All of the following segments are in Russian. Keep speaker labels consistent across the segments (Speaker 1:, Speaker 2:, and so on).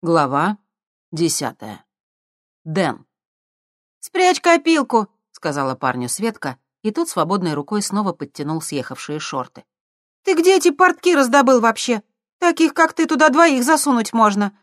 Speaker 1: Глава десятая. Дэн.
Speaker 2: «Спрячь копилку», —
Speaker 1: сказала парню Светка, и тот свободной рукой снова подтянул съехавшие шорты.
Speaker 2: «Ты где эти портки раздобыл вообще? Таких, как ты, туда двоих засунуть можно».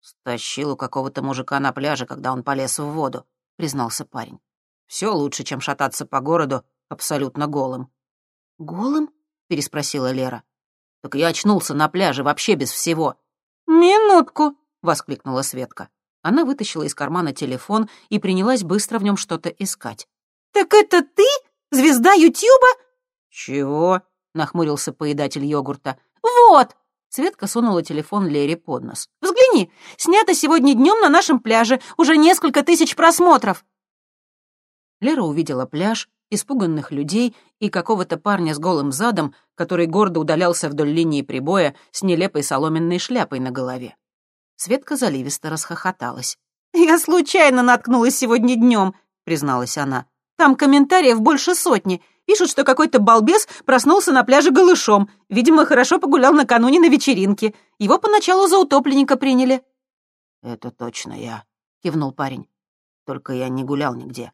Speaker 1: «Стащил у какого-то мужика на пляже, когда он полез в воду», — признался парень. «Все лучше, чем шататься по городу абсолютно голым».
Speaker 2: «Голым?»
Speaker 1: — переспросила Лера. «Так я очнулся на пляже вообще без всего».
Speaker 2: «Минутку»,
Speaker 1: воскликнула Светка. Она вытащила из кармана телефон и принялась быстро в нем что-то искать.
Speaker 2: «Так это ты? Звезда Ютьюба?»
Speaker 1: «Чего?» — нахмурился поедатель йогурта.
Speaker 2: «Вот!»
Speaker 1: — Светка сунула телефон Лере под нос.
Speaker 2: «Взгляни! Снято сегодня днем на нашем пляже. Уже несколько тысяч просмотров!»
Speaker 1: Лера увидела пляж, испуганных людей и какого-то парня с голым задом, который гордо удалялся вдоль линии прибоя с нелепой соломенной шляпой на голове. Светка заливисто расхохоталась.
Speaker 2: «Я случайно наткнулась сегодня днем», — призналась она. «Там комментариев больше сотни. Пишут, что какой-то балбес проснулся на пляже голышом. Видимо, хорошо погулял накануне на вечеринке. Его поначалу за утопленника приняли».
Speaker 1: «Это точно я», — кивнул парень. «Только я не гулял нигде.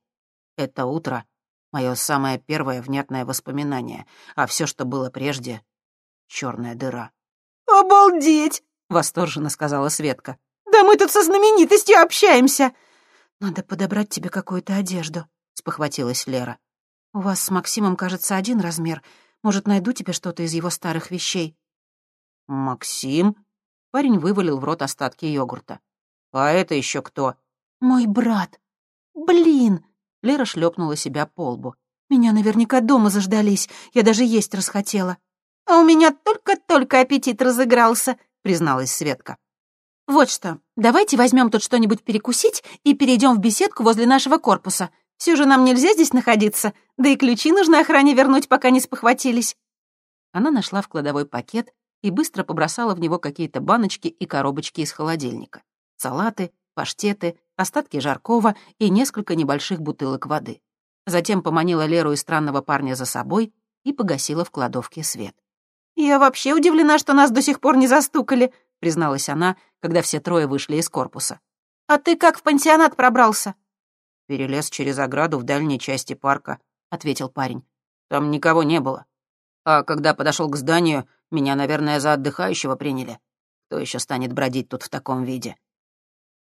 Speaker 1: Это утро — мое самое первое внятное воспоминание, а все, что было прежде — черная дыра».
Speaker 2: «Обалдеть!»
Speaker 1: Восторженно сказала Светка.
Speaker 2: «Да мы тут со знаменитостью общаемся!»
Speaker 1: «Надо подобрать тебе какую-то одежду», — спохватилась Лера. «У вас с Максимом, кажется, один размер. Может, найду тебе что-то из его старых вещей?» «Максим?» — парень вывалил в рот остатки йогурта. «А это еще кто?»
Speaker 2: «Мой брат. Блин!» — Лера шлепнула себя по лбу. «Меня наверняка дома заждались. Я даже есть расхотела. А у меня только-только аппетит разыгрался», — призналась Светка. «Вот что, давайте возьмем тут что-нибудь перекусить и перейдем в беседку возле нашего корпуса. Все же нам нельзя здесь находиться, да и ключи нужно охране вернуть, пока не спохватились».
Speaker 1: Она нашла в кладовой пакет и быстро побросала в него какие-то баночки и коробочки из холодильника. Салаты, паштеты, остатки жаркого и несколько небольших бутылок воды. Затем поманила Леру и странного парня за собой и погасила в кладовке свет.
Speaker 2: «Я вообще удивлена, что нас до сих пор не застукали», — призналась она, когда все трое вышли из корпуса. «А ты как в пансионат пробрался?»
Speaker 1: «Перелез через ограду в дальней части парка», — ответил парень. «Там никого не было. А когда подошел к зданию, меня, наверное, за отдыхающего приняли. Кто еще станет бродить тут в таком виде?»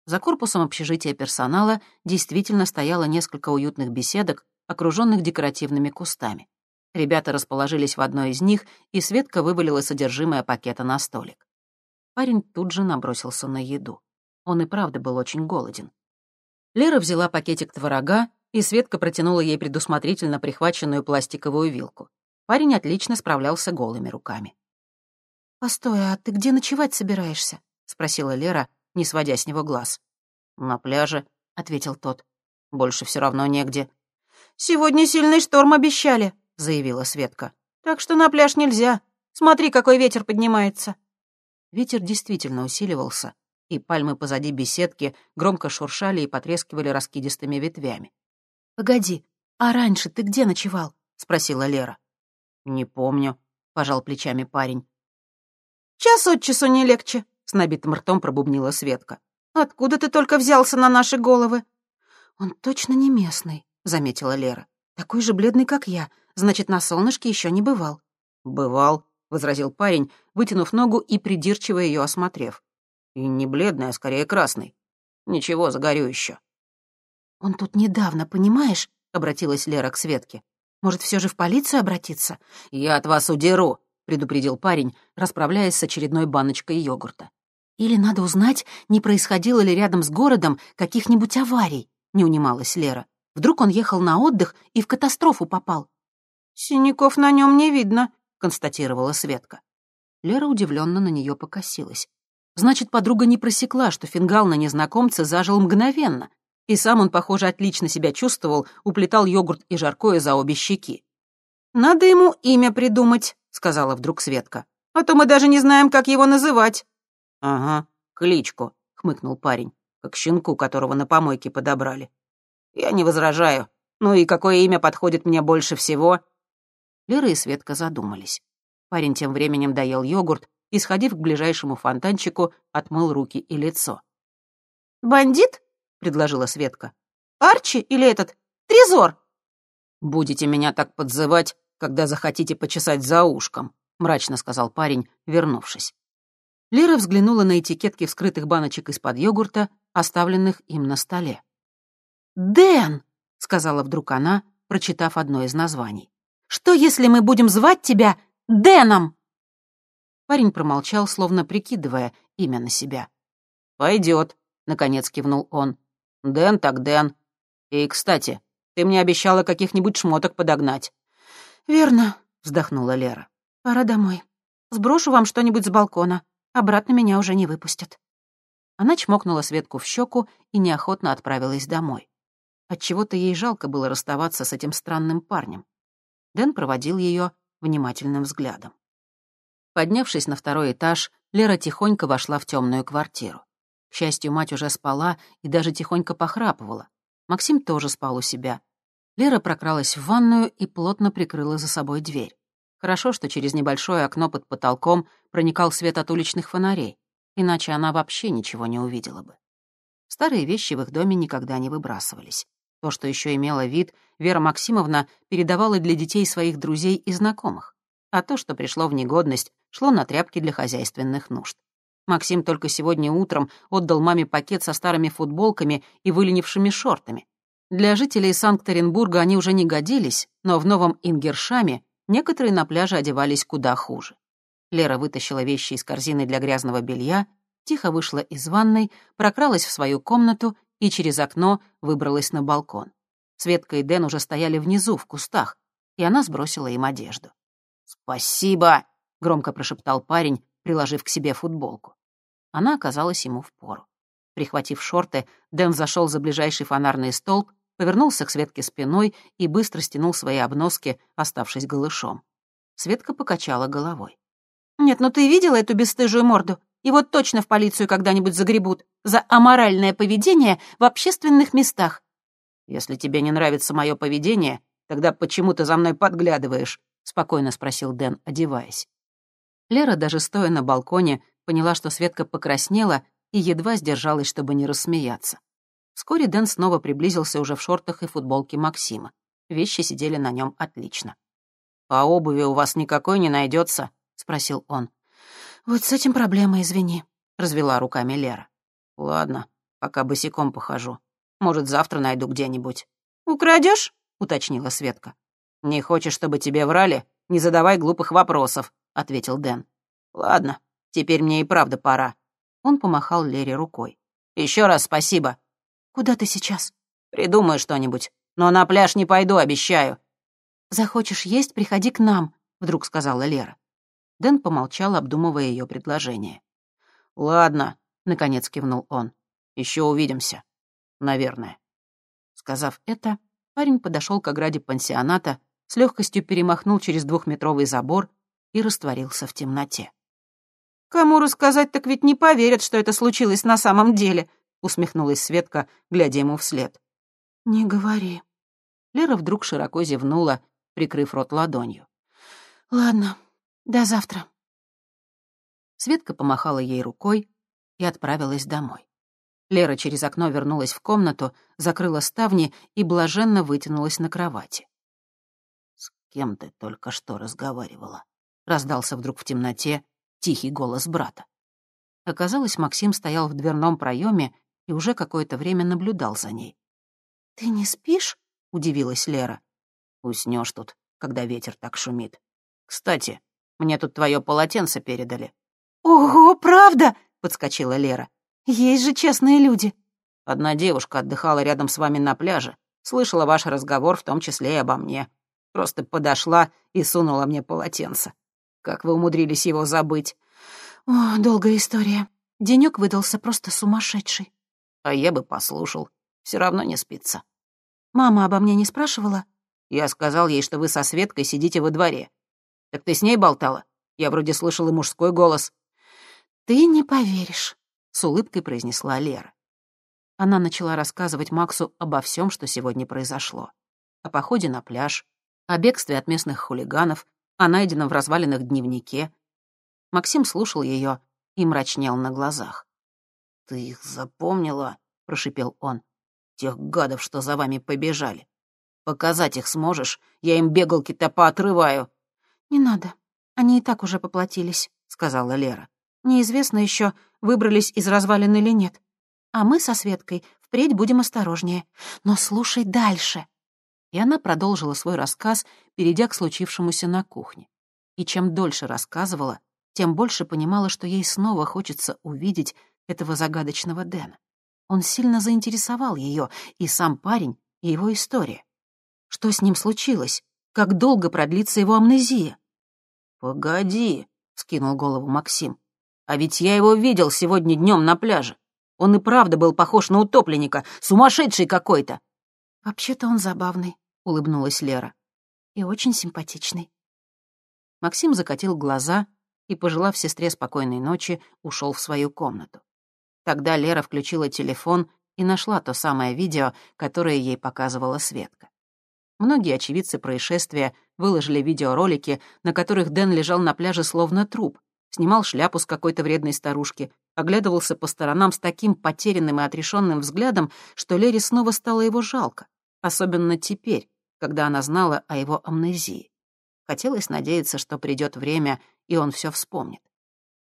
Speaker 1: За корпусом общежития персонала действительно стояло несколько уютных беседок, окруженных декоративными кустами. Ребята расположились в одной из них, и Светка вывалила содержимое пакета на столик. Парень тут же набросился на еду. Он и правда был очень голоден. Лера взяла пакетик творога, и Светка протянула ей предусмотрительно прихваченную пластиковую вилку. Парень отлично справлялся голыми руками.
Speaker 2: «Постой, а ты где ночевать собираешься?» — спросила Лера, не сводя с него глаз.
Speaker 1: «На пляже», — ответил тот. «Больше все равно негде».
Speaker 2: «Сегодня сильный шторм обещали», — заявила Светка. «Так что на пляж нельзя. Смотри, какой ветер поднимается».
Speaker 1: Ветер действительно усиливался, и пальмы позади беседки громко шуршали и потрескивали раскидистыми ветвями.
Speaker 2: «Погоди, а раньше ты где ночевал?» — спросила Лера.
Speaker 1: «Не помню», — пожал плечами парень.
Speaker 2: «Час от часу не легче», — с набитым ртом пробубнила Светка. «Откуда ты только взялся на наши головы?»
Speaker 1: «Он точно не местный», — заметила Лера. «Такой же бледный, как я. Значит, на солнышке еще не бывал». «Бывал», — возразил парень, вытянув ногу и придирчиво ее осмотрев. «И не бледный, а скорее красный. Ничего, загорю еще».
Speaker 2: «Он тут недавно, понимаешь?» — обратилась Лера к Светке. «Может, все же в полицию обратиться?»
Speaker 1: «Я от вас удеру», — предупредил парень, расправляясь с очередной баночкой йогурта.
Speaker 2: «Или надо узнать, не происходило ли рядом с городом каких-нибудь аварий», — не унималась Лера. «Вдруг он ехал на отдых и в катастрофу попал?»
Speaker 1: «Синяков на нем не видно», — констатировала Светка. Лера удивленно на нее покосилась. Значит, подруга не просекла, что фингал на незнакомца зажил мгновенно, и сам он, похоже, отлично себя чувствовал, уплетал йогурт и жаркое за обе щеки.
Speaker 2: «Надо ему имя придумать», — сказала вдруг Светка. «А то мы даже не знаем, как его называть».
Speaker 1: «Ага, кличку», — хмыкнул парень, как щенку, которого на помойке подобрали. «Я не возражаю. Ну и какое имя подходит мне больше всего?» Лера и Светка задумались. Парень тем временем доел йогурт и, сходив к ближайшему фонтанчику, отмыл руки и лицо.
Speaker 2: «Бандит?» — предложила Светка. «Арчи или этот? Трезор?»
Speaker 1: «Будете меня так подзывать, когда захотите почесать за ушком», — мрачно сказал парень, вернувшись. Лера взглянула на этикетки вскрытых баночек из-под йогурта, оставленных им на столе.
Speaker 2: «Дэн!» — сказала вдруг она, прочитав одно из названий. «Что, если мы будем звать тебя Дэном?»
Speaker 1: Парень промолчал, словно прикидывая имя на себя. «Пойдет», — наконец кивнул он. «Дэн так Дэн. И, кстати, ты мне обещала каких-нибудь шмоток подогнать».
Speaker 2: «Верно», — вздохнула Лера. «Пора домой. Сброшу вам что-нибудь с балкона. Обратно меня уже не выпустят».
Speaker 1: Она чмокнула Светку в щеку и неохотно отправилась домой. Отчего-то ей жалко было расставаться с этим странным парнем. Дэн проводил ее внимательным взглядом. Поднявшись на второй этаж, Лера тихонько вошла в темную квартиру. К счастью, мать уже спала и даже тихонько похрапывала. Максим тоже спал у себя. Лера прокралась в ванную и плотно прикрыла за собой дверь. Хорошо, что через небольшое окно под потолком проникал свет от уличных фонарей, иначе она вообще ничего не увидела бы. Старые вещи в их доме никогда не выбрасывались. То, что еще имело вид, Вера Максимовна передавала для детей своих друзей и знакомых, а то, что пришло в негодность, шло на тряпки для хозяйственных нужд. Максим только сегодня утром отдал маме пакет со старыми футболками и выленившими шортами. Для жителей Санкт-Петербурга они уже не годились, но в новом Ингершаме Некоторые на пляже одевались куда хуже. Лера вытащила вещи из корзины для грязного белья, тихо вышла из ванной, прокралась в свою комнату и через окно выбралась на балкон. Светка и Дэн уже стояли внизу, в кустах, и она сбросила им одежду. «Спасибо!» — громко прошептал парень, приложив к себе футболку. Она оказалась ему в пору. Прихватив шорты, Дэн зашел за ближайший фонарный столб повернулся к Светке спиной и быстро стянул свои обноски, оставшись голышом. Светка покачала головой.
Speaker 2: «Нет, ну ты видела эту бесстыжую морду? Вот точно в полицию когда-нибудь загребут за аморальное поведение в общественных местах».
Speaker 1: «Если тебе не нравится мое поведение, тогда почему ты за мной подглядываешь?» — спокойно спросил Дэн, одеваясь. Лера, даже стоя на балконе, поняла, что Светка покраснела и едва сдержалась, чтобы не рассмеяться. Вскоре Дэн снова приблизился уже в шортах и футболке Максима. Вещи сидели на нем отлично. «А обуви у вас никакой не найдется? спросил он.
Speaker 2: «Вот с этим проблема, извини», — развела руками Лера.
Speaker 1: «Ладно, пока босиком похожу. Может, завтра найду где-нибудь».
Speaker 2: Украдешь?
Speaker 1: уточнила Светка. «Не хочешь, чтобы тебе врали? Не задавай глупых вопросов», — ответил Дэн. «Ладно, теперь мне и правда пора». Он помахал Лере рукой. Еще раз спасибо.
Speaker 2: «Куда ты сейчас?»
Speaker 1: «Придумаю что-нибудь. Но на пляж не пойду, обещаю».
Speaker 2: «Захочешь есть, приходи к нам», — вдруг сказала Лера.
Speaker 1: Дэн помолчал, обдумывая ее предложение. «Ладно», — наконец кивнул он. Еще увидимся. Наверное». Сказав это, парень подошел к ограде пансионата, с легкостью перемахнул через двухметровый забор и растворился в темноте.
Speaker 2: «Кому рассказать, так ведь не поверят, что это случилось на самом деле», — усмехнулась Светка, глядя ему вслед.
Speaker 1: «Не говори». Лера вдруг широко зевнула, прикрыв рот ладонью.
Speaker 2: «Ладно, до завтра».
Speaker 1: Светка помахала ей рукой и отправилась домой. Лера через окно вернулась в комнату, закрыла ставни и блаженно вытянулась на кровати. «С кем ты только что разговаривала?» — раздался вдруг в темноте тихий голос брата. Оказалось, Максим стоял в дверном проеме и уже какое-то время наблюдал за ней.
Speaker 2: «Ты не спишь?»
Speaker 1: — удивилась Лера. «Уснешь тут, когда ветер так шумит. Кстати, мне тут твое полотенце передали».
Speaker 2: «Ого, правда?» — подскочила Лера. «Есть же честные люди».
Speaker 1: «Одна девушка отдыхала рядом с вами на пляже, слышала ваш разговор, в том числе и обо мне. Просто подошла и сунула мне полотенце. Как вы умудрились его забыть?»
Speaker 2: «О, долгая история. Денёк выдался просто сумасшедший».
Speaker 1: А я бы послушал. Все равно не спится.
Speaker 2: Мама обо мне не спрашивала?
Speaker 1: Я сказал ей, что вы со Светкой сидите во дворе. Так ты с ней болтала? Я вроде слышал и мужской голос.
Speaker 2: Ты не поверишь,
Speaker 1: с улыбкой произнесла Лера. Она начала рассказывать Максу обо всем, что сегодня произошло. О походе на пляж, о бегстве от местных хулиганов, о найденном в развалинах дневнике. Максим слушал ее и мрачнел на глазах. «Ты их запомнила?» — прошипел он. «Тех гадов, что за вами побежали. Показать их сможешь? Я им бегалки-то поотрываю».
Speaker 2: «Не надо. Они и так уже поплатились», — сказала Лера. «Неизвестно еще, выбрались из развалин или нет. А мы со Светкой впредь будем осторожнее. Но слушай дальше». И она продолжила свой рассказ, перейдя к случившемуся на кухне. И чем дольше рассказывала, тем больше понимала, что ей снова хочется увидеть этого загадочного Дэна. Он сильно заинтересовал ее, и сам парень, и его история. Что с ним случилось? Как долго продлится его амнезия?
Speaker 1: «Погоди», — скинул голову Максим. «А ведь я его видел сегодня днем на пляже. Он и правда был похож на утопленника, сумасшедший какой-то».
Speaker 2: «Вообще-то он забавный», — улыбнулась Лера. «И очень симпатичный».
Speaker 1: Максим закатил глаза и, пожелав сестре спокойной ночи, ушел в свою комнату. Тогда Лера включила телефон и нашла то самое видео, которое ей показывала Светка. Многие очевидцы происшествия выложили видеоролики, на которых Дэн лежал на пляже словно труп, снимал шляпу с какой-то вредной старушки, оглядывался по сторонам с таким потерянным и отрешенным взглядом, что Лере снова стало его жалко, особенно теперь, когда она знала о его амнезии. Хотелось надеяться, что придет время, и он все вспомнит.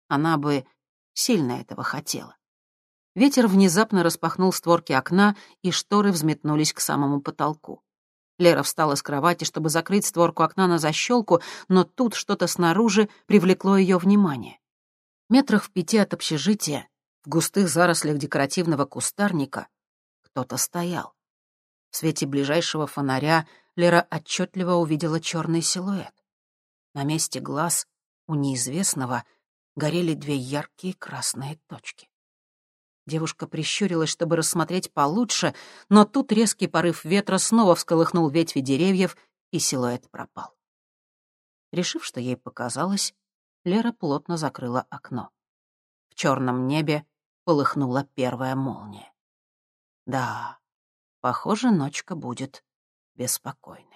Speaker 1: Она бы сильно этого хотела. Ветер внезапно распахнул створки окна, и шторы взметнулись к самому потолку. Лера встала с кровати, чтобы закрыть створку окна на защелку, но тут что-то снаружи привлекло ее внимание. Метрах в пяти от общежития, в густых зарослях декоративного кустарника, кто-то стоял. В свете ближайшего фонаря Лера отчетливо увидела черный силуэт. На месте глаз у неизвестного горели две яркие красные точки. Девушка прищурилась, чтобы рассмотреть получше, но тут резкий порыв ветра снова всколыхнул ветви деревьев, и силуэт пропал. Решив, что ей показалось, Лера плотно закрыла окно. В черном небе полыхнула первая молния. Да, похоже, ночка будет беспокойной.